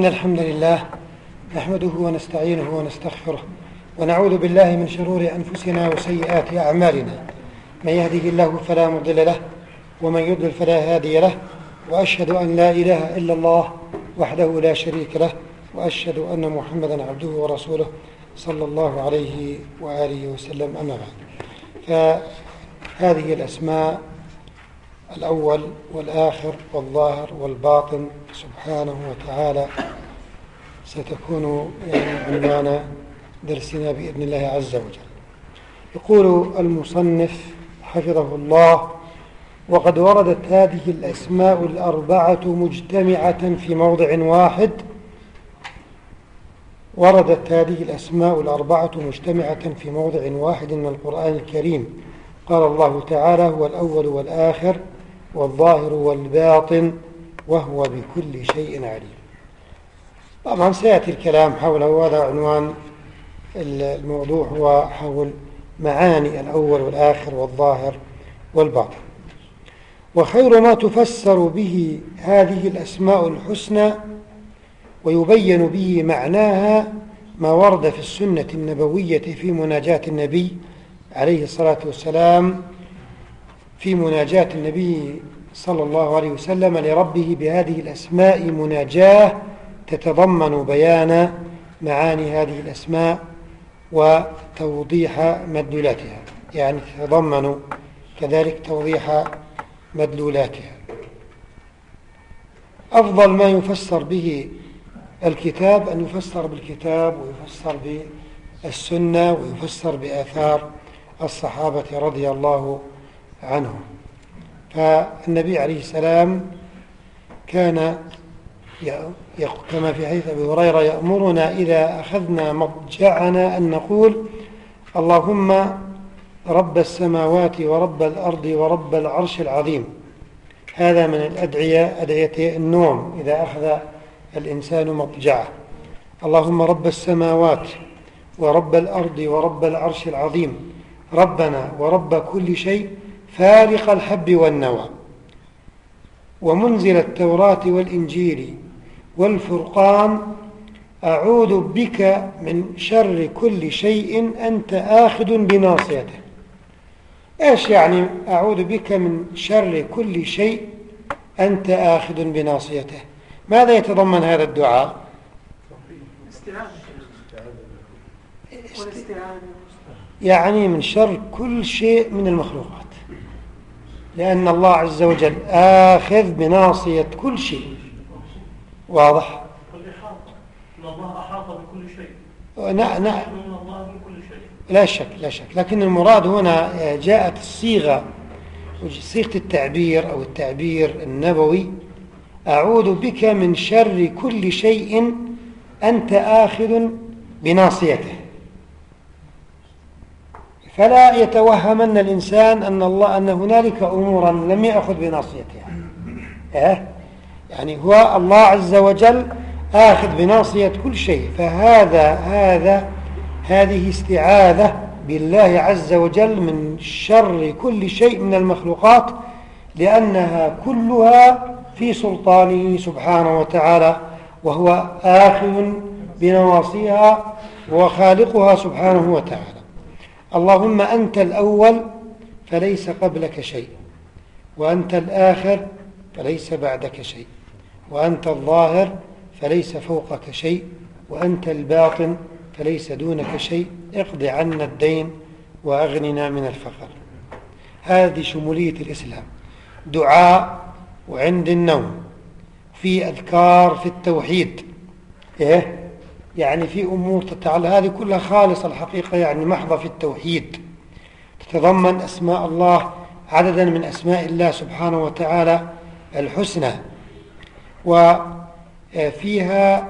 إن الحمد لله نحمده ونستعينه ونستغفره ونعوذ بالله من شرور أنفسنا وسيئات أعمالنا. من يهده الله فلا مضل له ومن يضلل فلا هادي له وأشهد أن لا إله إلا الله وحده لا شريك له وأشهد أن محمدا عبده ورسوله صلى الله عليه وآله وسلم. أما بعد فهذه الأسماء الأول والآخر والظاهر والباطن سبحانه وتعالى ستكون يعني عنوان درسنا بإذن الله عز وجل. يقول المصنف حفظه الله وقد وردت هذه الأسماء الأربعة مجتمعة في موضع واحد. وردت هذه الأسماء الأربعة مجتمعة في موضع واحد من القرآن الكريم. قال الله تعالى هو الأول والآخر والظاهر والباطن وهو بكل شيء عليم. طبعا سيأتي الكلام حول هذا عنوان. الموضوع هو حول معاني الأول والآخر والظاهر والباطن. وخير ما تفسر به هذه الأسماء الحسنى ويبين به معناها ما ورد في السنة النبوية في مناجاة النبي عليه الصلاة والسلام في مناجاة النبي صلى الله عليه وسلم لربه بهذه الأسماء مناجاة تتضمن بيان معاني هذه الأسماء وتوضيح مدلولاتها. يعني تتضمن كذلك توضيح مدلولاتها. أفضل ما يفسر به الكتاب أن يفسر بالكتاب ويفسر بالسنة ويفسر بآثار الصحابة رضي الله عنهم فالنبي عليه السلام كان كما في حديث أبي هريرة يأمرنا إذا أخذنا مضجعنا أن نقول اللهم رب السماوات ورب الأرض ورب العرش العظيم. هذا من الأدعية أدعية النوم إذا أخذ الإنسان مضجعه. اللهم رب السماوات ورب الأرض ورب العرش العظيم. ربنا ورب كل شيء فارق الحب والنوى. ومنزل التوراة والإنجيل والفرقان أعوذ بك من شر كل شيء أنت آخذ بناصيته. إيش يعني أعوذ بك من شر كل شيء أنت آخذ بناصيته؟ ماذا يتضمن هذا الدعاء؟ يعني من شر كل شيء من المخلوقات. لأن الله عز وجل آخذ بناصية كل شيء. واضح؟ الله أحاط بكل شيء لا شك لا شك. لكن المراد هنا جاءت الصيغة صيغة التعبير أو التعبير النبوي أعوذ بك من شر كل شيء أنت آخذ بناصيته. فلا يتوهمن الإنسان أن الله أن هنالك أمورا لم يأخذ بناصيتها. إيه؟ يعني هو الله عز وجل آخذ بناصية كل شيء. فهذا هذا هذه استعاذة بالله عز وجل من شر كل شيء من المخلوقات لأنها كلها في سلطانه سبحانه وتعالى وهو آخذ بنواصيها وخالقها سبحانه وتعالى. اللهم أنت الأول فليس قبلك شيء وأنت الآخر فليس بعدك شيء وأنت الظاهر فليس فوقك شيء وأنت الباطن فليس دونك شيء اقض عنا الدين وأغننا من الفقر هذه شمولية الإسلام. دعاء وعند النوم. في أذكار في التوحيد. إيه؟ يعني في أمور تتعلق هذه كلها خالصة الحقيقة يعني محضة في التوحيد. تتضمن أسماء الله عددا من أسماء الله سبحانه وتعالى الحسنى. وفيها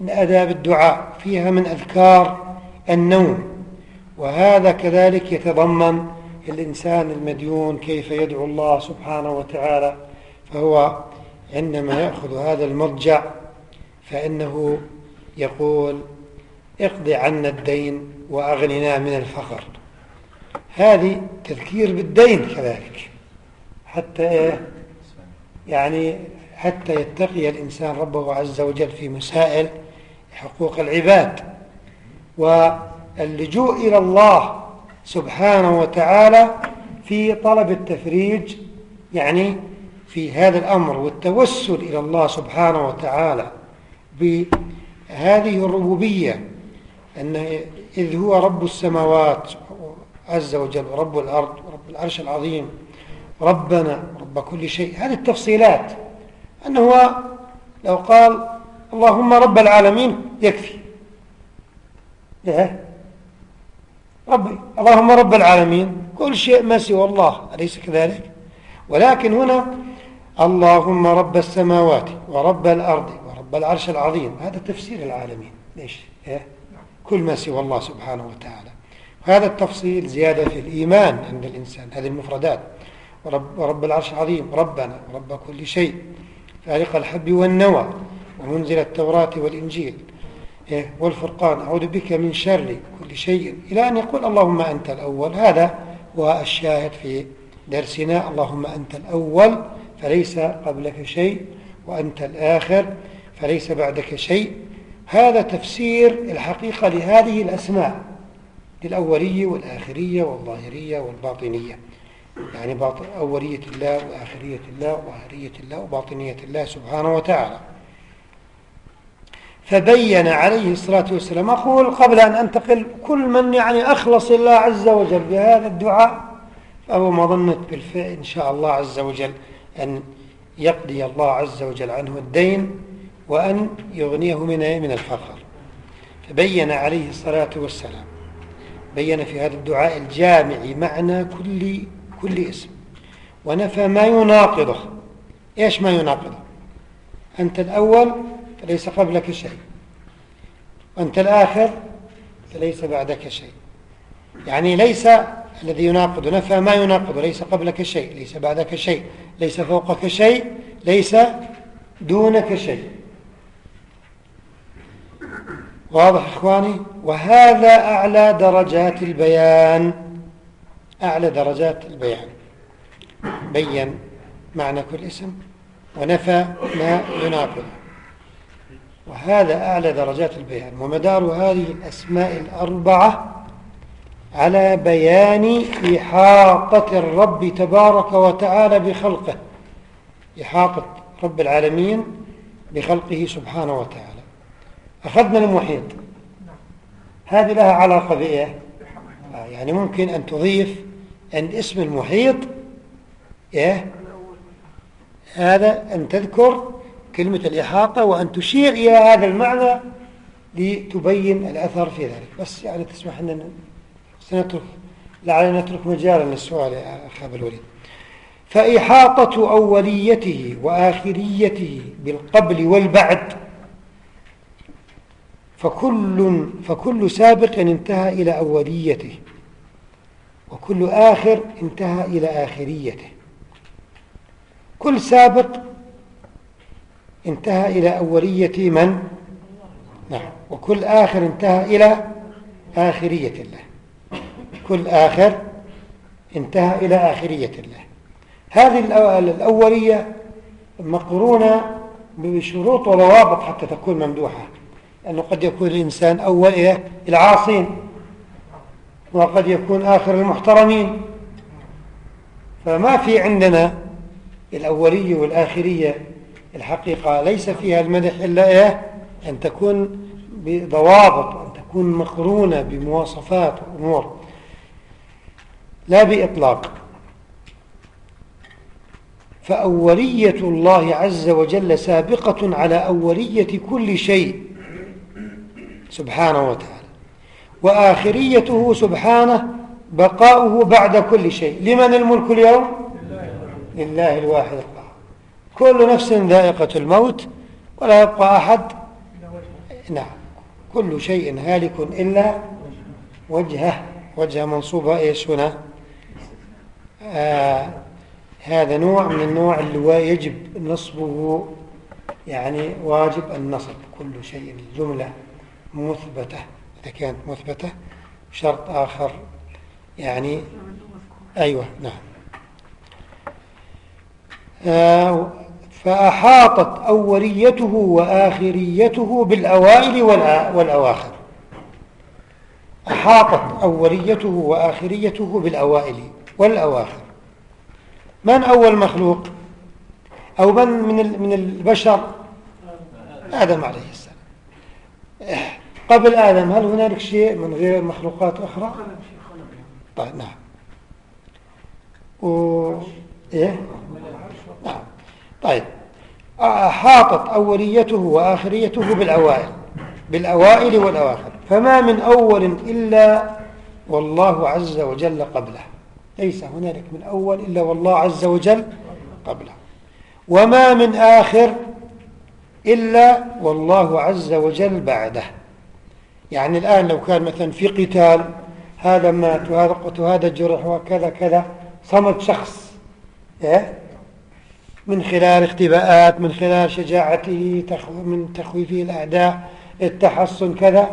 من أداب الدعاء فيها من أذكار النوم. وهذا كذلك يتضمن الإنسان المديون كيف يدعو الله سبحانه وتعالى. فهو عندما يأخذ هذا المضجع فإنه يقول اقض عنا الدين وأغننا من الفقر. هذه تذكير بالدين كذلك. حتى يعني حتى يتقي الإنسان ربه عز وجل في مسائل حقوق العباد. واللجوء إلى الله سبحانه وتعالى في طلب التفريج يعني في هذا الأمر والتوسل إلى الله سبحانه وتعالى بهذه الربوبية أن إذ هو رب السماوات عز وجل ورب الأرض ورب العرش العظيم ربنا رب كل شيء هذه التفصيلات أنه لو قال اللهم رب العالمين يكفي. إيه؟ ربي اللهم رب العالمين كل شيء ما سوى الله أليس كذلك؟ ولكن هنا اللهم رب السماوات ورب الأرض ورب العرش العظيم. هذا تفسير العالمين. ليش؟ إيه؟ كل ما سوى الله سبحانه وتعالى. هذا التفصيل زيادة في الإيمان عند الإنسان. هذه المفردات. ورب, ورب العرش العظيم. ربنا ورب كل شيء. فارق الحب والنوى. ومنزل التوراة والإنجيل. إيه؟ والفرقان. أعوذ بك من شر كل شيء. إلى أن يقول اللهم أنت الأول. هذا هو الشاهد في درسنا. اللهم أنت الأول فليس قبلك شيء. وأنت الآخر فليس بعدك شيء. هذا تفسير الحقيقة لهذه الأسماء للأولية والآخرية والظاهرية والباطنية. يعني أولية الله وآخرية الله وظاهرية الله وباطنية الله سبحانه وتعالى. فبين عليه الصلاة والسلام أقول قبل أن أنتقل كل من يعني أخلص الله عز وجل بهذا الدعاء فهو مظنة بالفعل إن شاء الله عز وجل أن يقضي الله عز وجل عنه الدين. وأن يغنيه من من الفقر فبين عليه الصلاة والسلام. بين في هذا الدعاء الجامع معنى كل كل اسم. ونفى ما يناقضه. إيش ما يناقضه؟ أنت الأول فليس قبلك شيء. وأنت الآخر فليس بعدك شيء. يعني ليس الذي يناقض. نفى ما يناقض. ليس قبلك شيء. ليس بعدك شيء. ليس فوقك شيء. ليس دونك شيء. واضح إخواني؟ وهذا أعلى درجات البيان. أعلى درجات البيان. بين معنى كل اسم ونفى ما يناقض وهذا أعلى درجات البيان. ومدار هذه الأسماء الأربعة على بيان إحاطة الرب تبارك وتعالى بخلقه. إحاطة رب العالمين بخلقه سبحانه وتعالى. أخذنا المحيط. هذه لها علاقة بإيه؟ آه يعني ممكن أن تضيف أن اسم المحيط إيه؟ هذا أن تذكر كلمة الإحاطة وأن تشير إلى هذا المعنى لتبين الأثر في ذلك. بس يعني تسمح أن سنترك لعلنا نترك مجالا للسؤال يا أخي الوليد. فإحاطة أوليته وآخريته بالقبل والبعد فكل, فكل سابق انتهى إلى أوليته وكل آخر انتهى إلى آخريته. كل سابق انتهى إلى أولية من؟ نعم. وكل آخر انتهى إلى آخرية الله. كل آخر انتهى إلى آخرية الله. هذه الأولية مقرونة بشروط وضوابط حتى تكون ممدوحة. لأنه قد يكون الإنسان أول إيه العاصين وقد يكون آخر المحترمين. فما في عندنا الأولية والآخرية. الحقيقة ليس فيها المدح إلا إيه؟ أن تكون بضوابط أن تكون مقرونة بمواصفات وأمور. لا بإطلاق. فأولية الله عز وجل سابقة على أولية كل شيء. سبحانه وتعالى. وآخريته سبحانه بقاؤه بعد كل شيء. لمن الملك اليوم؟ لله الواحد القهار. كل نفس ذائقة الموت ولا يبقى أحد. نعم. كل شيء هالك إلا وجهه. وجه منصوبة إيش هنا؟ آه هذا نوع من النوع اللي يجب نصبه يعني واجب النصب. كل شيء الجملة. مثبتة. إذا كانت مثبتة شرط آخر يعني أيوة نعم. آه فأحاطت أوليته وآخريته بالأوائل والأواخر. أحاطت أوليته وآخريته بالأوائل والأواخر. من أول مخلوق؟ أو من من من البشر؟ آدم عليه السلام. قبل آدم هل هنالك شيء من غير مخلوقات أخرى؟ طيب نعم. و... إيه؟ نعم. طيب. أحاطت أوليته وآخريته بالأوائل بالأوائل والأواخر. فما من أول إلا والله عز وجل قبله. ليس هنالك من أول إلا والله عز وجل قبله. وما من آخر إلا والله عز وجل بعده. يعني الآن لو كان مثلا في قتال هذا مات وهذا قتل وهذا جرح وكذا كذا صمد شخص إيه؟ من خلال اختباءات من خلال شجاعته من تخويفه الأعداء التحصن كذا.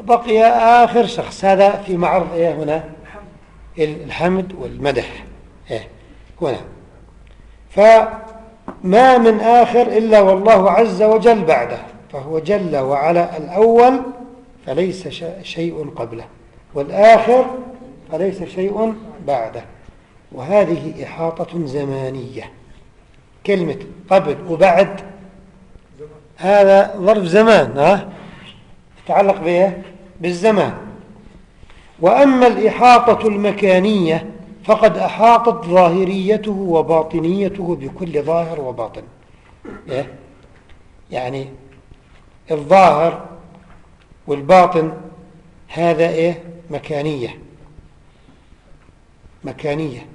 بقي آخر شخص هذا في معرض إيه هنا؟ الحمد والمدح إيه هنا. فما من آخر إلا والله عز وجل بعده فهو جل وعلا الأول فليس شيء قبله والآخر فليس شيء بعده. وهذه إحاطة زمانية. كلمة قبل وبعد هذا ظرف زمان ها؟ يتعلق به بالزمان. وأما الإحاطة المكانية فقد أحاطت ظاهريته وباطنيته بكل ظاهر وباطن. إيه؟ يعني الظاهر والباطن هذا إيه؟ مكانية. مكانية.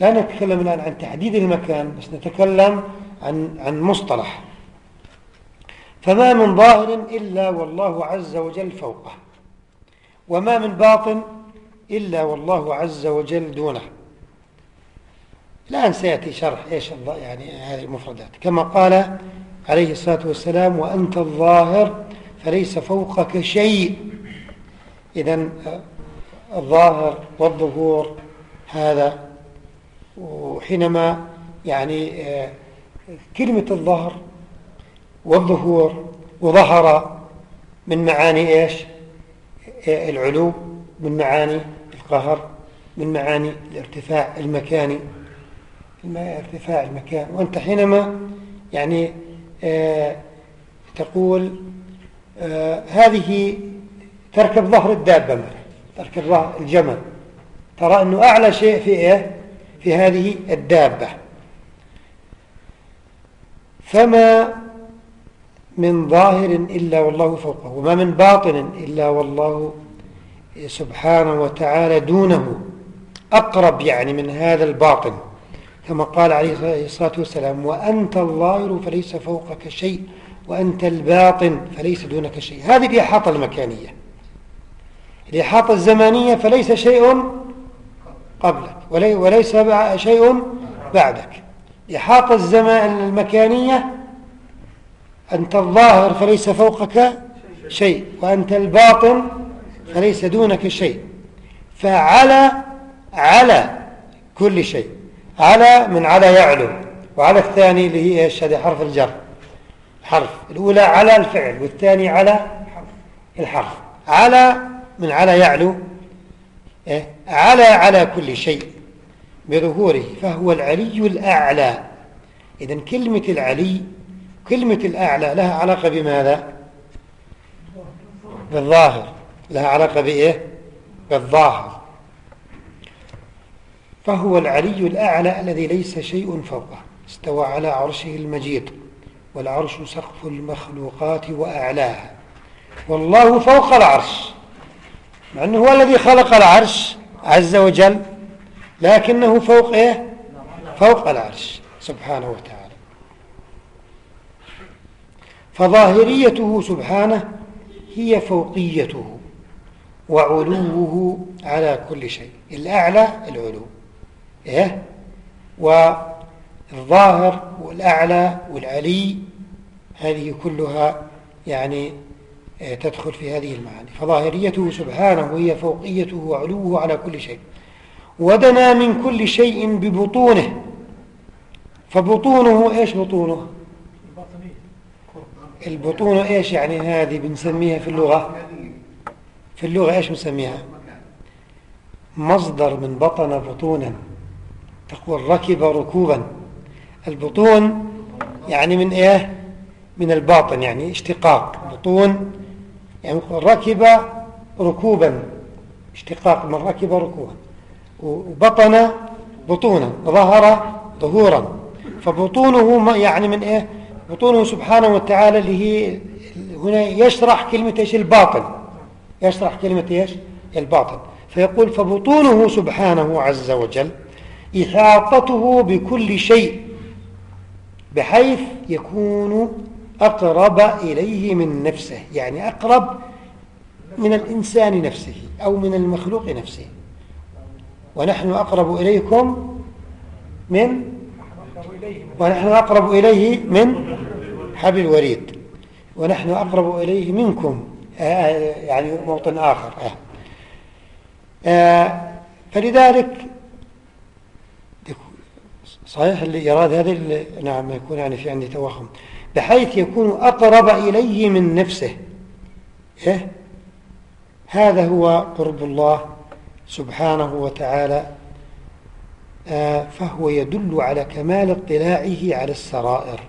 لا نتكلم الآن عن تحديد المكان بس نتكلم عن عن مصطلح. فما من ظاهر إلا والله عز وجل فوقه وما من باطن إلا والله عز وجل دونه. الآن سيأتي شرح إيش يعني هذه المفردات. كما قال عليه الصلاة والسلام وأنت الظاهر فليس فوقك شيء. إذا الظاهر والظهور هذا. وحينما يعني كلمة الظهر والظهور وظهر من معاني إيش؟ العلو من معاني القهر من معاني الارتفاع المكاني. ارتفاع المكان. وأنت حينما يعني آه تقول هذه تركب ظهر الدابة تركب ظهر الجمل. ترى أنه أعلى شيء في إيه؟ في هذه الدابة. فما من ظاهر إلا والله فوقه وما من باطن إلا والله سبحانه وتعالى دونه. أقرب يعني من هذا الباطن كما قال عليه الصلاة والسلام وأنت الظاهر فليس فوقك شيء. وأنت الباطن فليس دونك شيء. هذه الإحاطة المكانية. الإحاطة الزمانية فليس شيء قبلك وليس شيء بعدك. إحاطة الزمان المكانية أنت الظاهر فليس فوقك شيء وأنت الباطن فليس دونك شيء. فعلا على كل شيء. علا من علا يعلو. وعلى الثاني اللي هي هذه حرف الجر. حرف. الأولى على الفعل والثاني على الحرف. على من على يعلو إيه؟ على على كل شيء بظهوره فهو العلي الأعلى. إذا كلمة العلي كلمة الأعلى لها علاقة بماذا؟ بالظاهر. لها علاقة بإيه؟ بالظاهر. فهو العلي الأعلى الذي ليس شيء فوقه استوى على عرشه المجيد. والعرش سقف المخلوقات وأعلاها. والله فوق العرش. مع أنه هو الذي خلق العرش عز وجل لكنه فوق إيه؟ فوق العرش سبحانه وتعالى. فظاهريته سبحانه هي فوقيته وعلوه على كل شيء. الأعلى العلو. إيه؟ والظاهر والأعلى والعلي هذه كلها يعني آه، تدخل في هذه المعاني. فظاهريته سبحانه هي فوقيته وعلوه على كل شيء. ودنا من كل شيء ببطونه. فبطونه إيش بطونه؟ البطون إيش يعني؟ هذه بنسميها في اللغة. في اللغة إيش بنسميها؟ مصدر من بطن بطونا. تقول ركب ركوبا. البطون يعني من إيه؟ من الباطن يعني اشتقاق بطون يعني ركب ركوبا اشتقاق من ركب ركوبا. وبطن بطونا ظهر ظهورا. فبطونه يعني من إيه؟ بطونه سبحانه وتعالى اللي هي هنا يشرح كلمة إيش؟ الباطن. يشرح كلمة إيش؟ الباطن. فيقول فبطونه سبحانه عز وجل إحاطته بكل شيء بحيث يكون أقرب إليه من نفسه يعني أقرب من الإنسان نفسه أو من المخلوق نفسه. ونحن أقرب إليكم من؟ ونحن أقرب إليه من؟ حبل الوريد. ونحن أقرب إليه منكم آه، يعني موطن آخر آه. آه، فلذلك صحيح الإيراد هذا اللي نعم يكون يعني في عندي توهم. بحيث يكون أقرب إليه من نفسه. إيه؟ هذا هو قرب الله سبحانه وتعالى. آه فهو يدل على كمال اطلاعه على السرائر.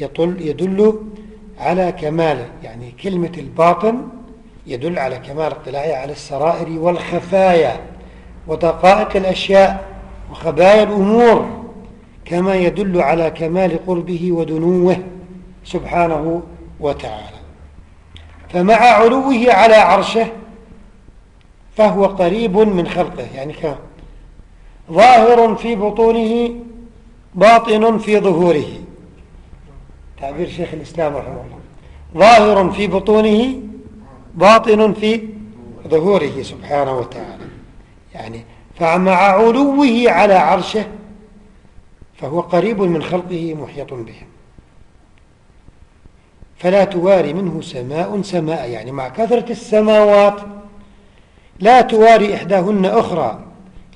يدل, يدل على كمال يعني كلمة الباطن يدل على كمال اطلاعه على السرائر والخفايا ودقائق الأشياء وخبايا الأمور. كما يدل على كمال قربه ودنوه سبحانه وتعالى. فمع علوه على عرشه فهو قريب من خلقه يعني كان ظاهر في بطونه باطن في ظهوره. تعبير شيخ الإسلام رحمه الله. ظاهر في بطونه باطن في ظهوره سبحانه وتعالى. يعني فمع علوه على عرشه فهو قريب من خلقه محيط بهم فلا تواري منه سماء سماء يعني مع كثرة السماوات. لا تواري إحداهن أخرى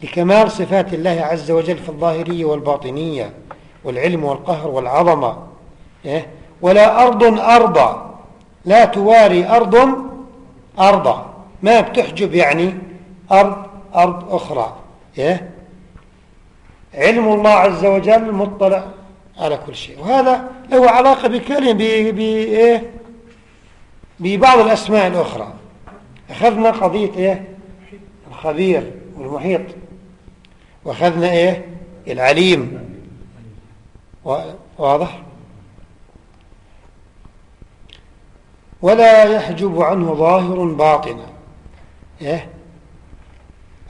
لكمال صفات الله عز وجل في الظاهرية والباطنية والعلم والقهر والعظمة. إيه؟ ولا أرض أرضى لا تواري أرض أرضى ما بتحجب يعني أرض أرض أخرى. إيه؟ علم الله عز وجل مطلع على كل شيء وهذا له علاقة بكلمة إيه؟ ببعض الأسماء الأخرى أخذنا قضية إيه؟ الخبير والمحيط وأخذنا إيه؟ العليم واضح ولا يحجب عنه ظاهر باطنا إيه؟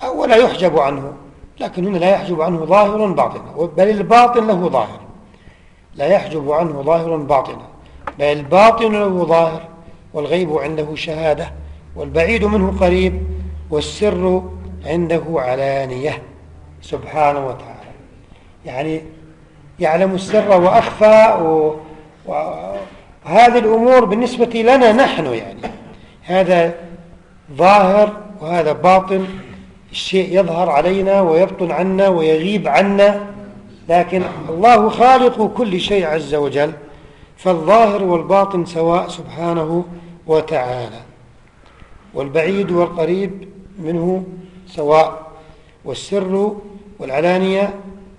أو ولا يحجب عنه لكن هنا لا يحجب عنه ظاهر باطنا. بل الباطن له ظاهر. لا يحجب عنه ظاهر باطنا. بل الباطن له ظاهر والغيب عنده شهادة والبعيد منه قريب والسر عنده علانية. سبحانه وتعالى. يعني يعلم السر وأخفى و... وهذه الأمور بالنسبة لنا نحن يعني. هذا ظاهر وهذا باطن الشيء يظهر علينا ويبطن عنا ويغيب عنا. لكن الله خالق كل شيء عز وجل فالظاهر والباطن سواء سبحانه وتعالى. والبعيد والقريب منه سواء والسر والعلانية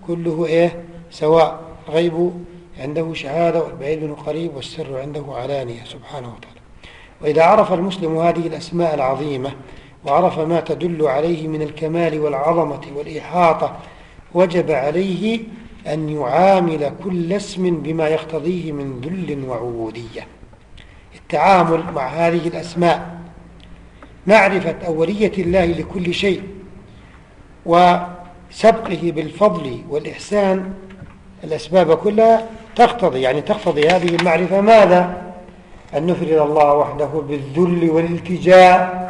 كله إيه؟ سواء. غيب عنده شهادة والبعيد منه قريب والسر عنده علانية سبحانه وتعالى. وإذا عرف المسلم هذه الأسماء العظيمة وعرف ما تدل عليه من الكمال والعظمة والإحاطة وجب عليه أن يعامل كل اسم بما يقتضيه من ذل وعبودية التعامل مع هذه الأسماء معرفة أولية الله لكل شيء وسبقه بالفضل والإحسان الأسباب كلها تقتضي يعني تقتضي هذه المعرفة ماذا؟ أن نفرد الله وحده بالذل والالتجاء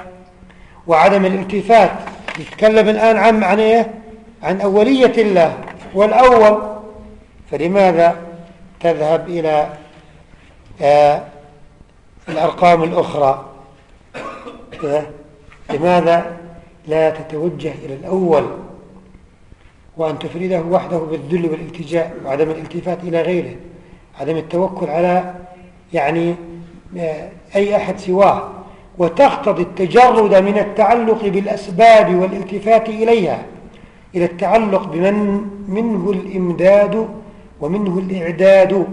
وعدم الالتفات. يتكلم الآن عن عن إيه؟ عن أولية الله. والأول فلماذا تذهب إلى آه الأرقام الأخرى؟ لماذا لا تتوجه إلى الأول؟ وأن تفرده وحده بالذل والالتجاء وعدم الالتفات إلى غيره. عدم التوكل على يعني آه، أي أحد سواه. وتقتضي التجرد من التعلق بالأسباب والالتفات إليها إلى التعلق بمن منه الإمداد ومنه الإعداد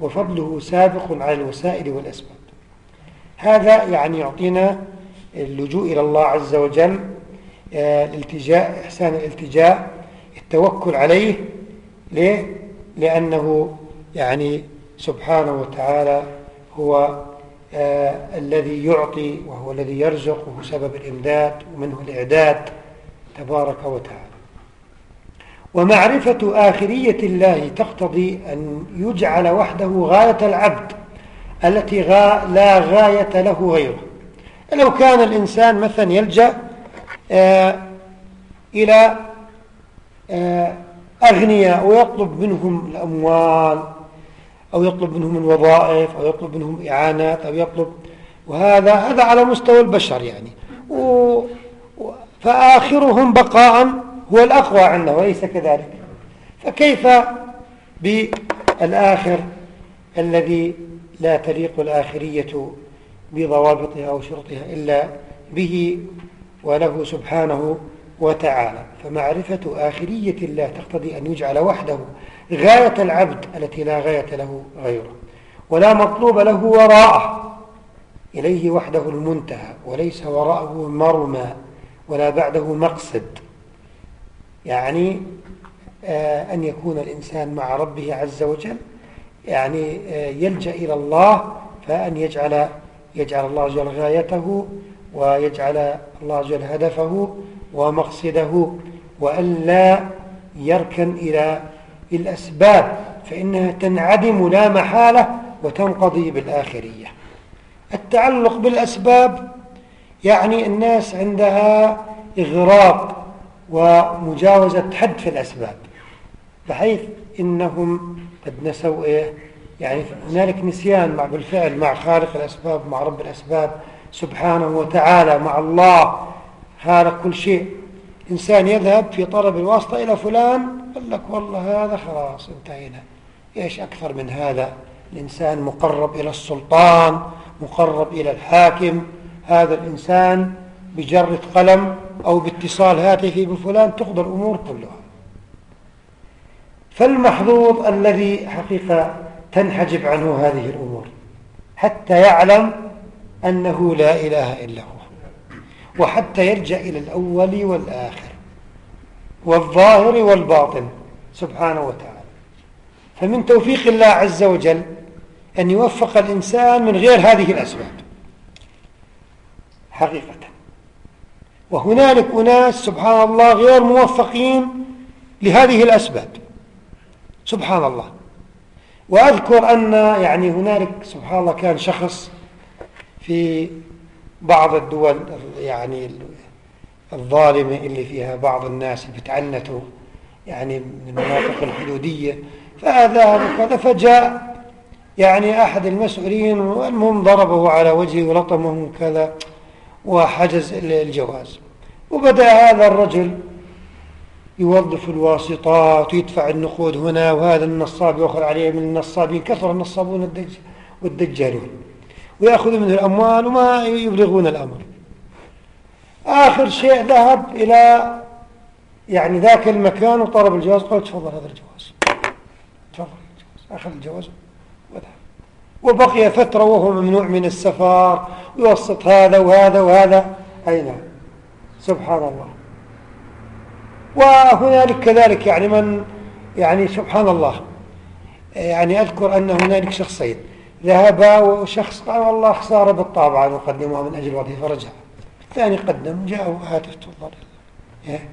وفضله سابق على الوسائل والأسباب هذا يعني يعطينا اللجوء إلى الله عز وجل آه، الالتجاء إحسان الالتجاء التوكل عليه ليه؟ لأنه يعني سبحانه وتعالى هو آه الذي يعطي وهو الذي يرزق وهو سبب الإمداد ومنه الإعداد تبارك وتعالى. ومعرفة آخرية الله تقتضي أن يجعل وحده غاية العبد التي غا لا غاية له غيره. لو كان الإنسان مثلا يلجأ آه إلى آه أغنياء ويطلب منهم الأموال أو يطلب منهم الوظائف أو يطلب منهم إعانات أو يطلب وهذا هذا على مستوى البشر يعني. و فآخرهم بقاء هو الأقوى عنده وليس كذلك. فكيف بالآخر الذي لا تليق الآخرية بضوابطها أو شرطها إلا به وله سبحانه وتعالى؟ فمعرفة آخرية الله تقتضي أن يجعل وحده غاية العبد التي لا غاية له غيره ولا مطلوب له وراءه. إليه وحده المنتهى وليس وراءه مرمى ولا بعده مقصد. يعني آه أن يكون الإنسان مع ربه عز وجل يعني آه يلجأ إلى الله فأن يجعل يجعل الله عز وجل غايته ويجعل الله عز وجل هدفه ومقصده وألا يركن إلى الأسباب فإنها تنعدم لا محالة وتنقضي بالآخرية. التعلق بالأسباب يعني الناس عندها إغراق ومجاوزة حد في الأسباب بحيث إنهم قد نسوا إيه؟ يعني هنالك نسيان مع بالفعل مع خالق الأسباب مع رب الأسباب سبحانه وتعالى مع الله خالق كل شيء. إنسان يذهب في طلب الواسطة إلى فلان قال لك والله هذا خلاص انتهينا. إيش أكثر من هذا؟ الإنسان مقرب إلى السلطان مقرب إلى الحاكم. هذا الإنسان بجرة قلم أو باتصال هاتفي بفلان تقضى الأمور كلها. فالمحظوظ الذي حقيقة تنحجب عنه هذه الأمور حتى يعلم أنه لا إله إلا هو. وحتى يرجع إلى الأول والآخر والظاهر والباطن سبحانه وتعالى. فمن توفيق الله عز وجل أن يوفق الإنسان من غير هذه الأسباب حقيقة. وهنالك أناس سبحان الله غير موفقين لهذه الأسباب سبحان الله. وأذكر أن يعني هنالك سبحان الله كان شخص في بعض الدول يعني الظالمة اللي فيها بعض الناس بتعنتوا يعني من المناطق الحدودية. فذهب وكذا فجاء يعني أحد المسؤولين والمهم ضربه على وجهه ولطمه كذا وحجز الجواز. وبدأ هذا الرجل يوظف الواسطات ويدفع النقود هنا وهذا النصاب يأخذ عليه من النصابين كثر النصابون والدجالون. ويأخذ منه الأموال وما يبلغون الأمر. آخر شيء ذهب إلى يعني ذاك المكان وطلب الجواز قال تفضل هذا الجواز. تفضل الجواز أخذ الجواز وذهب. وبقي فترة وهو ممنوع من السفر ويوسط هذا وهذا وهذا. أي نعم. سبحان الله. وهنالك كذلك يعني من يعني سبحان الله. يعني أذكر أن هنالك شخصين. ذهب وشخص قال والله خسارة بالطابعة نقدمها من أجل وظيفة فرجع الثاني قدم جاءه هاتف تفضل. إيه؟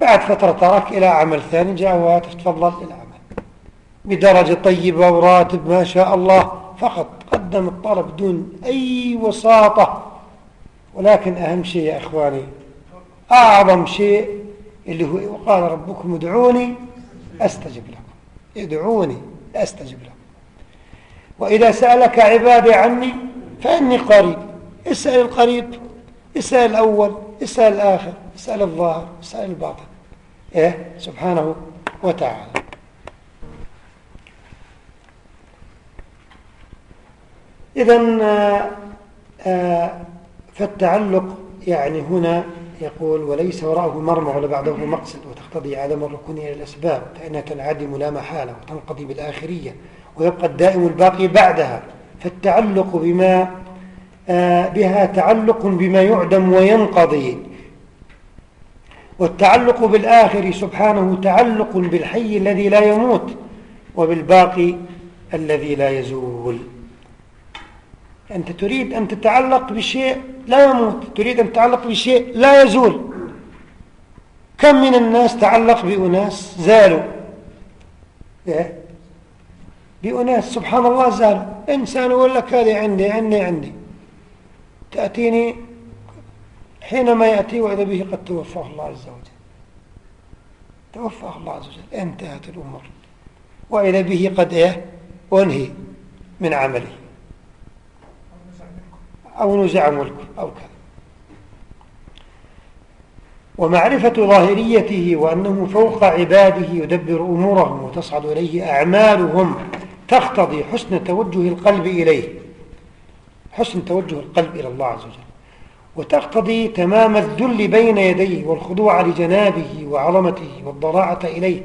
بعد فترة ترك إلى عمل ثاني جاءه هاتف تفضل إلى عمل. بدرجة طيبة وراتب ما شاء الله. فقط قدم الطلب دون أي وساطة. ولكن أهم شيء يا إخواني أعظم شيء اللي هو وقال ربكم ادعوني أستجب لكم. ادعوني أستجب لكم. وإذا سألك عبادي عني فإني قريب. اسأل القريب اسأل الأول اسأل الآخر اسأل الظاهر اسأل الباطن. إيه؟ سبحانه وتعالى. إذا آه، فالتعلق يعني هنا يقول وليس وراءه مرمى ولا بعده مقصد وتقتضي عدم الركون إلى الأسباب فإنها تنعدم لا محالة وتنقضي بالآخرية. ويبقى الدائم الباقي بعدها. فالتعلق بما آه، بها تعلق بما يعدم وينقضي. والتعلق بالآخر سبحانه تعلق بالحي الذي لا يموت وبالباقي الذي لا يزول. أنت تريد أن تتعلق بشيء لا يموت تريد أن تتعلق بشيء لا يزول. كم من الناس تعلق بأناس زالوا؟ إيه؟ بأناس سبحان الله زالوا إنسان يقول لك هذه عندي عندي عندي. تأتيني حينما يأتي وإذا به قد توفاه الله عز وجل. توفاه الله عز وجل. انتهت الأمور. وإذا به قد إيه؟ أنهي من عمله. أو نزع ملكه أو كذا. ومعرفة ظاهريته وأنه فوق عباده يدبر أمورهم وتصعد إليه أعمالهم. تقتضي حسن توجه القلب إليه. حسن توجه القلب إلى الله عز وجل. وتقتضي تمام الذل بين يديه والخضوع لجنابه وعظمته والضراعة إليه.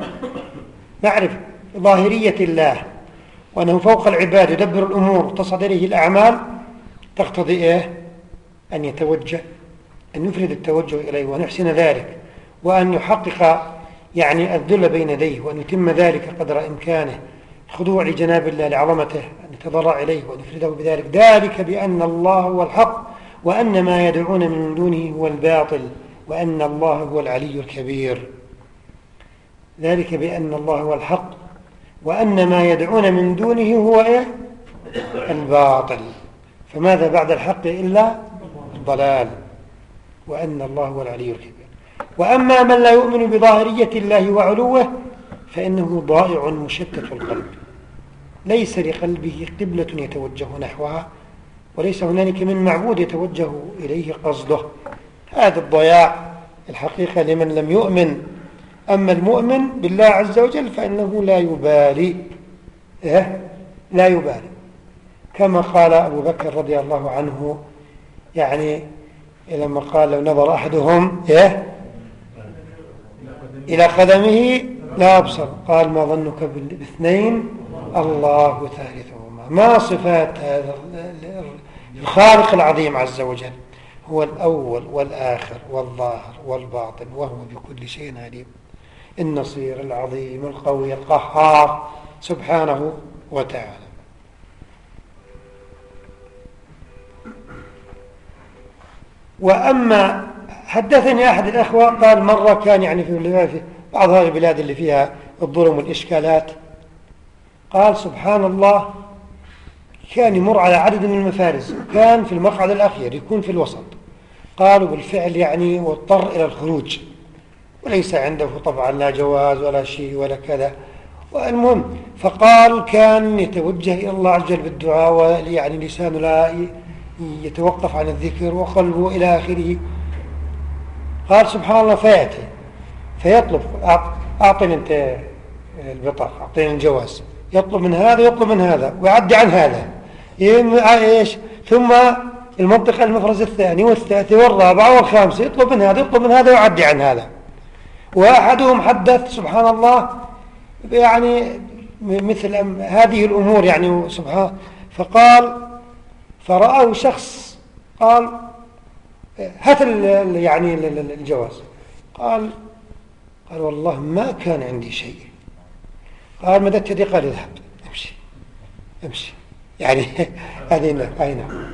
معرفة ظاهرية الله وأنه فوق العباد يدبر الأمور تصعد إليه الأعمال. تقتضي إيه؟ أن يتوجه أن يفرد التوجه إليه وأن يحسن ذلك وأن يحقق يعني الذل بين يديه وأن يتم ذلك قدر إمكانه. خضوع لجناب الله لعظمته أن يتضرع إليه وأن يفرده بذلك. ذلك بأن الله هو الحق وأن ما يدعون من دونه هو الباطل وأن الله هو العلي الكبير. ذلك بأن الله هو الحق وأن ما يدعون من دونه هو إيه؟ الباطل. فماذا بعد الحق إلا الضلال؟ وأن الله هو العلي الكبير. وأما من لا يؤمن بظاهرية الله وعلوه فإنه ضائع مشتت القلب. ليس لقلبه قبلة يتوجه نحوها وليس هنالك من معبود يتوجه إليه قصده. هذا الضياع الحقيقة لمن لم يؤمن. أما المؤمن بالله عز وجل فإنه لا يبالي. إيه؟ لا يبالي. كما قال أبو بكر رضي الله عنه يعني لما قال لو نظر أحدهم إيه؟ إلى قدمه لا أبصر. قال ما ظنك بالاثنين الله ثالثهما. ما صفات هذا الخالق العظيم عز وجل؟ هو الأول والآخر والظاهر والباطن وهو بكل شيء عليم. النصير العظيم القوي القهار سبحانه وتعالى. وأما حدثني أحد الأخوة قال مرة كان يعني في بعض هذه البلاد اللي فيها الظلم والإشكالات قال سبحان الله كان يمر على عدد من المفارز. كان في المقعد الأخير يكون في الوسط. قالوا بالفعل يعني واضطر إلى الخروج. وليس عنده طبعا لا جواز ولا شيء ولا كذا. والمهم فقال كان يتوجه إلى الله عز وجل بالدعاء ويعني لسانه لا يتوقف عن الذكر وقلبه إلى آخره. قال سبحان الله فيأتي. فيطلب أعطني أنت البطاقة أعطيني الجواز. يطلب من هذا ويطلب من هذا ويعدي عن هذا. إيش؟ ثم المنطقة المفرز الثاني والثالث والرابع والخامس يطلب من هذا يطلب من هذا ويعدي عن هذا. وأحدهم حدث سبحان الله يعني مثل هذه الأمور يعني سبحان فقال فرآه شخص قال هات يعني الجواز. قال قال والله ما كان عندي شيء. قال مددت يدي قال اذهب امشي. امشي. يعني هذه أي نعم.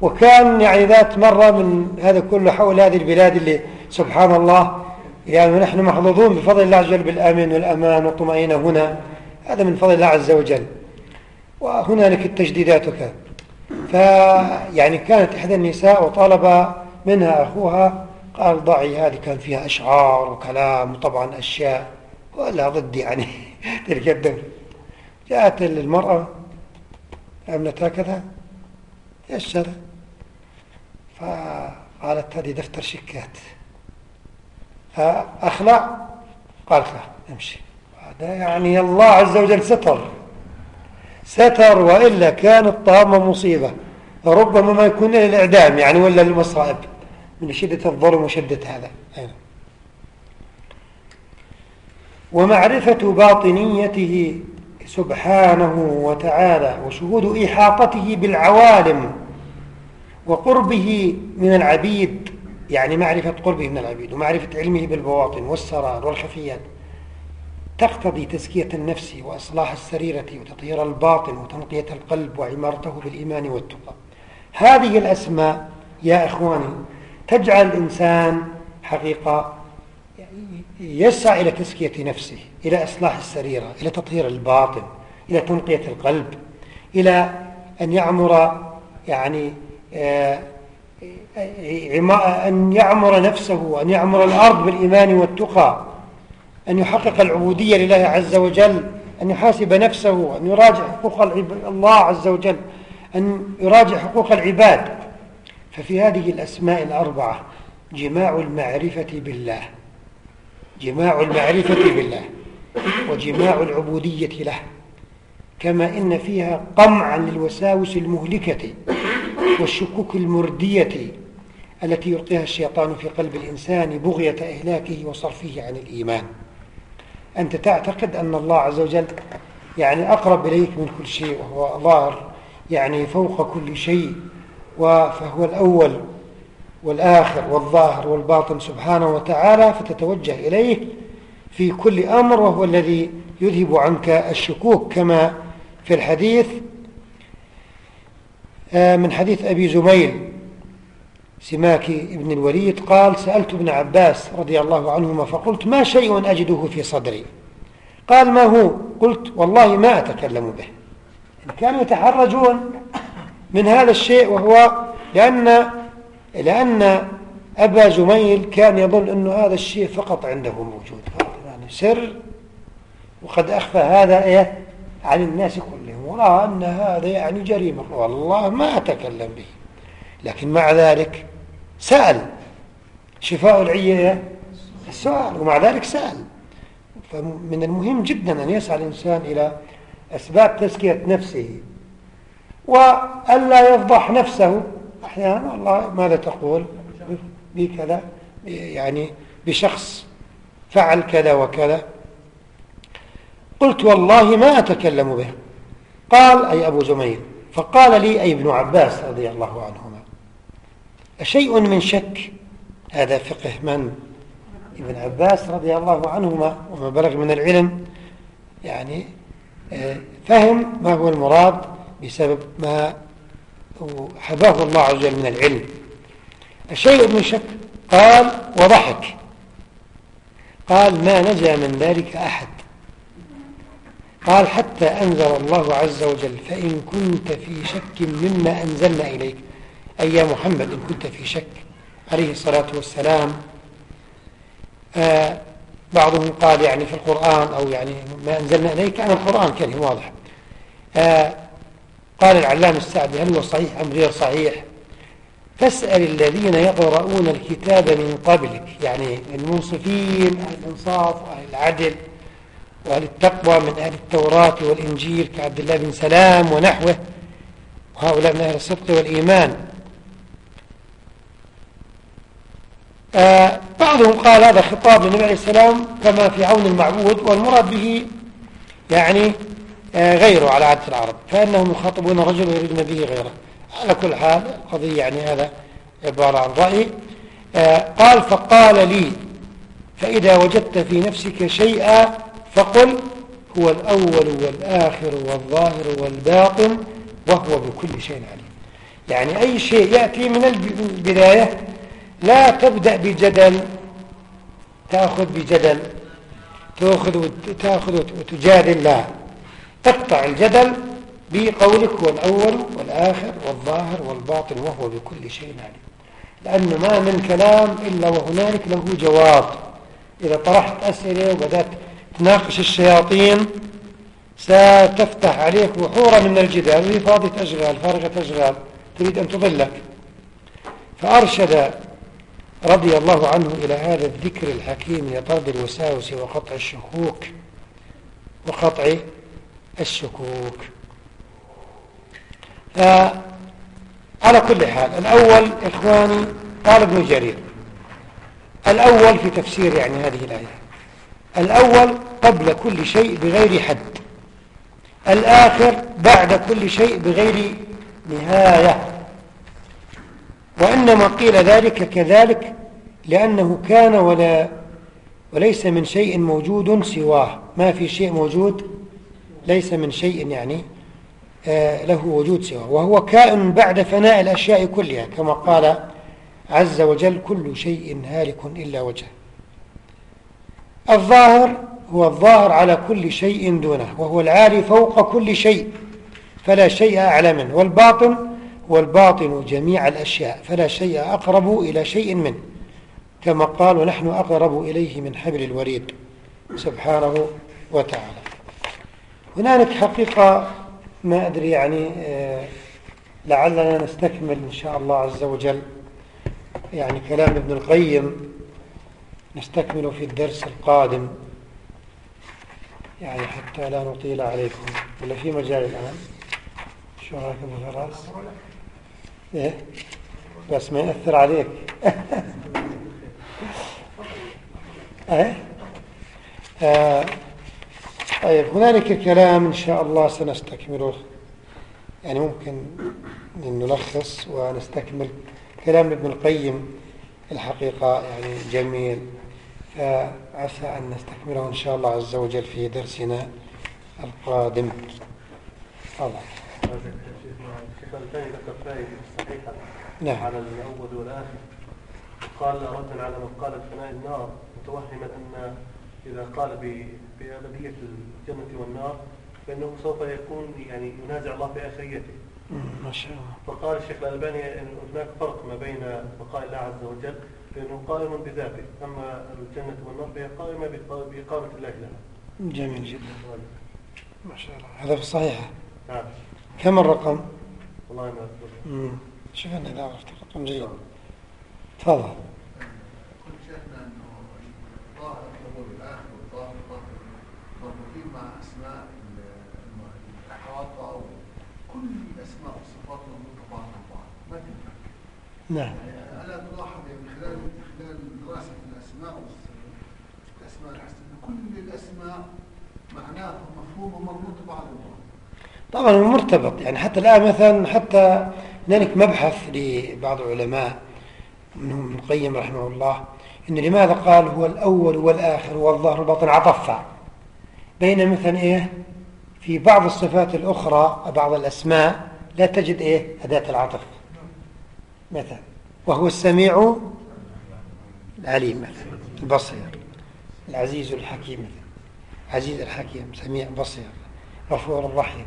وكان يعني ذات مرة من هذا كله حول هذه البلاد اللي سبحان الله يعني نحن محظوظون بفضل الله عز وجل بالأمن والأمان والطمأنينة هنا. هذا من فضل الله عز وجل. وهنالك التجديدات وكذا. فيعني كانت إحدى النساء وطالب منها أخوها قال ضعي هذه كان فيها أشعار وكلام وطبعا أشياء. ولا ضد يعني. تلك الدولة جاءت المرأة عملت هكذا يسر فقالت هذه دفتر شيكات. فأخلع قالت له امشي. هذا يعني الله عز وجل ستر. ستر وإلا كانت طامة مصيبة. ربما ما يكون إلى الإعدام يعني ولا المصائب من شدة الظلم وشدة هذا. ومعرفة باطنيته سبحانه وتعالى وشهود إحاطته بالعوالم وقربه من العبيد يعني معرفة قربه من العبيد ومعرفة علمه بالبواطن والسرار والخفيات. تقتضي تزكية النفس وإصلاح السريرة وتطهير الباطن وتنقية القلب وعمارته بالإيمان والتقى. هذه الأسماء يا إخواني تجعل الإنسان حقيقة يسعى إلى تزكية نفسه إلى إصلاح السريرة إلى تطهير الباطن إلى تنقية القلب إلى أن يعمر يعني آه، أن يعمر نفسه وأن يعمر الأرض بالإيمان والتقى أن يحقق العبودية لله عز وجل أن يحاسب نفسه أن يراجع حقوق الله عز وجل أن يراجع حقوق العباد. ففي هذه الأسماء الأربعة جماع المعرفة بالله. جماع المعرفة بالله وجماع العبودية له كما إن فيها قمعا للوساوس المهلكة والشكوك المردية التي يلقيها الشيطان في قلب الإنسان بغية إهلاكه وصرفه عن الإيمان. أنت تعتقد أن الله عز وجل يعني أقرب إليك من كل شيء وهو ظاهر يعني فوق كل شيء فهو الأول والآخر والظاهر والباطن سبحانه وتعالى فتتوجه إليه في كل أمر وهو الذي يذهب عنك الشكوك كما في الحديث آه، من حديث أبي زميل سماك ابن الوليد قال سألت ابن عباس رضي الله عنهما فقلت ما شيء أجده في صدري؟ قال ما هو؟ قلت والله ما أتكلم به. كانوا يتحرجون من هذا الشيء وهو لأن, لأن أبا زميل كان يظن أن هذا الشيء فقط عنده موجود. يعني سر وقد أخفى هذا إيه؟ عن الناس كلهم. ورأى أن هذا يعني جريمة. والله ما أتكلم به. لكن مع ذلك سأل. شفاء العية السؤال. ومع ذلك سأل. فمن المهم جدا أن يسعى الإنسان إلى أسباب تزكية نفسه. وألا يفضح نفسه أحيانا والله ماذا تقول؟ بكذا يعني بشخص فعل كذا وكذا. قلت والله ما أتكلم به. قال أي أبو زميل. فقال لي أي ابن عباس رضي الله عنهما. شيء من شك؟ هذا فقه من؟ ابن عباس رضي الله عنهما وما بلغ من العلم. يعني آه، فهم ما هو المراد بسبب ما حباه الله عز وجل من العلم. الشيء من شك قال وضحك. قال ما نجا من ذلك أحد. قال حتى أنزل الله عز وجل فإن كنت في شك مما أنزلنا إليك. أي يا محمد إن كنت في شك. عليه الصلاة والسلام. آه بعضهم قال يعني في القرآن أو يعني ما أنزلنا إليك. كان القرآن كان واضح. آه قال العلام السعدي هل هو صحيح أم غير صحيح؟ فاسأل الذين يقرؤون الكتاب من قبلك يعني المنصفين أهل الإنصاف وأهل العدل وأهل التقوى من أهل التوراة والإنجيل كعبد الله بن سلام ونحوه وهؤلاء من أهل الصدق والإيمان. آه بعضهم قال هذا خطاب للنبي عليه السلام كما في عون المعبود والمراد به يعني غيره على عادة العرب فإنهم يخاطبون رجل ويريدون به غيره. على كل حال القضية يعني هذا عبارة عن رأي. آه قال فقال لي فإذا وجدت في نفسك شيئا فقل هو الأول والآخر والظاهر والباطن وهو بكل شيء عليم. يعني أي شيء يأتي من البداية لا تبدأ بجدل تأخذ بجدل تأخذ وتجادل لا. تقطع الجدل بقولك هو الأول والآخر والظاهر والباطن وهو بكل شيء عليم. لأنه ما من كلام إلا وهنالك له جواب. إذا طرحت أسئلة وبدأت تناقش الشياطين ستفتح عليك وحورا من الجدال وهي فاضية أشغال فارغة أشغال تريد أن تضلك. فأرشد رضي الله عنه إلى هذا الذكر الحكيم لطرد الوساوس وقطع الشكوك وقطع الشكوك. على كل حال الأول إخواني قال ابن جرير الأول في تفسير يعني هذه الآية الأول قبل كل شيء بغير حد الآخر بعد كل شيء بغير نهاية وإنما قيل ذلك كذلك لأنه كان ولا وليس من شيء موجود سواه ما في شيء موجود ليس من شيء يعني آه، له وجود سواه. وهو كائن بعد فناء الأشياء كلها كما قال عز وجل كل شيء هالك إلا وجهه الظاهر هو الظاهر على كل شيء دونه وهو العالي فوق كل شيء فلا شيء أعلى منه. والباطن والباطن جميع الأشياء فلا شيء أقرب إلى شيء منه كما قال ونحن أقرب إليه من حبل الوريد سبحانه وتعالى. هنالك حقيقة ما أدري يعني آه، لعلنا نستكمل إن شاء الله عز وجل. يعني كلام ابن القيم نستكمل في الدرس القادم. يعني حتى لا نطيل عليكم. ولا في مجال الآن؟ شو رأيك أبو فراس؟ إيه؟ بس ما يأثر عليك. إيه؟ آه طيب هنالك كلام إن شاء الله سنستكمله يعني ممكن نلخص ونستكمل كلام ابن القيم. الحقيقة يعني جميل. فعسى أن نستكمله إن شاء الله عز وجل في درسنا القادم. الله نعم. على الأول والآخر. قال ردا على من قال فناء النار متوهما أن إذا قال بأبدية الجنة والنار فإنه سوف يكون يعني ينازع الله في آخريته. ما شاء الله. فقال الشيخ الألباني أن هناك فرق ما بين بقاء الله عز وجل فإنه قائم بذاته. أما الجنة والنار فهي قائمة بإقامة الله لها. جميل جدا. ما شاء الله. هذا في الصحيحة نعم. كم الرقم؟ والله ما أذكر. شوف أنا إذا عرفت رقم جيد. تفضل. نعم. ألا تلاحظ من خلال خلال دراسة الأسماء الأسماء الحسنة كل الأسماء معناها ومفهومها مربوط ببعض طبعا مرتبط يعني حتى الآن مثلا حتى هنالك مبحث لبعض العلماء منهم ابن القيم رحمه الله إن لماذا قال هو الأول والآخر والظهر والباطن عطفا؟ بين مثلا إيه؟ في بعض الصفات الأخرى بعض الأسماء لا تجد إيه؟ أداة العطف. مثلا وهو السميع العليم مثلا البصير العزيز الحكيم مثلا عزيز الحكيم سميع بصير غفور رحيم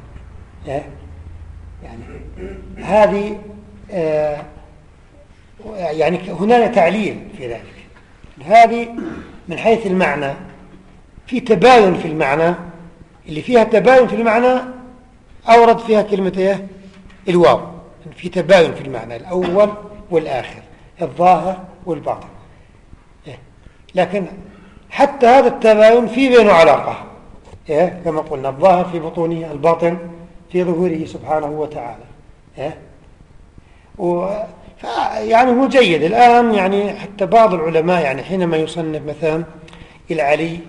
يعني هذه آه، يعني هناك تعليل في ذلك. هذه من حيث المعنى. في تباين في المعنى. اللي فيها تباين في المعنى أورد فيها كلمة إيه؟ الواو. في تباين في المعنى الأول والآخر الظاهر والباطن. إيه؟ لكن حتى هذا التباين في بينه علاقة. إيه؟ كما قلنا الظاهر في بطونه الباطن في ظهوره سبحانه وتعالى؟ و... يعني هو جيد. الآن يعني حتى بعض العلماء يعني حينما يصنف مثلا العلي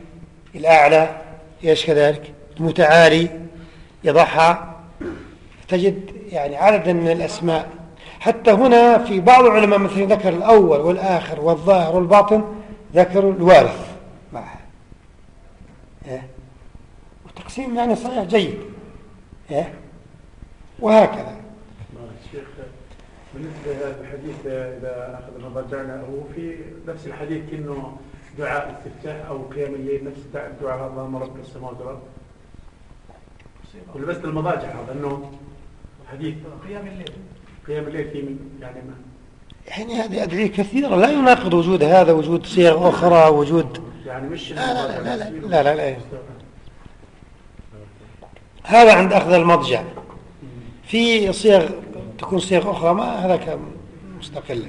الأعلى إيش كذلك؟ المتعالي يضعها تجد يعني عددا من الأسماء. حتى هنا في بعض العلماء مثل ذكر الأول والآخر والظاهر والباطن ذكروا الوارث معها. إيه؟ وتقسيم يعني صحيح جيد. إيه؟ وهكذا. الشيخ بالنسبة للحديث إذا أخذ مضاجعنا هو في نفس الحديث كأنه دعاء استفتاح أو قيام الليل نفس دعاء اللهم رب السماوات والأرض. ولا بس المضاجع هذا أنه حديث. قيام الليل. قيام الليل في من يعني ما. يعني هذه أدعية كثيرة. لا يناقض وجود هذا وجود صيغ أخرى وجود يعني مش لا لا لا لا, لا, لا, لا. هذا عند أخذ المضجع. في صيغ تكون صيغ أخرى ما هذا مستقلة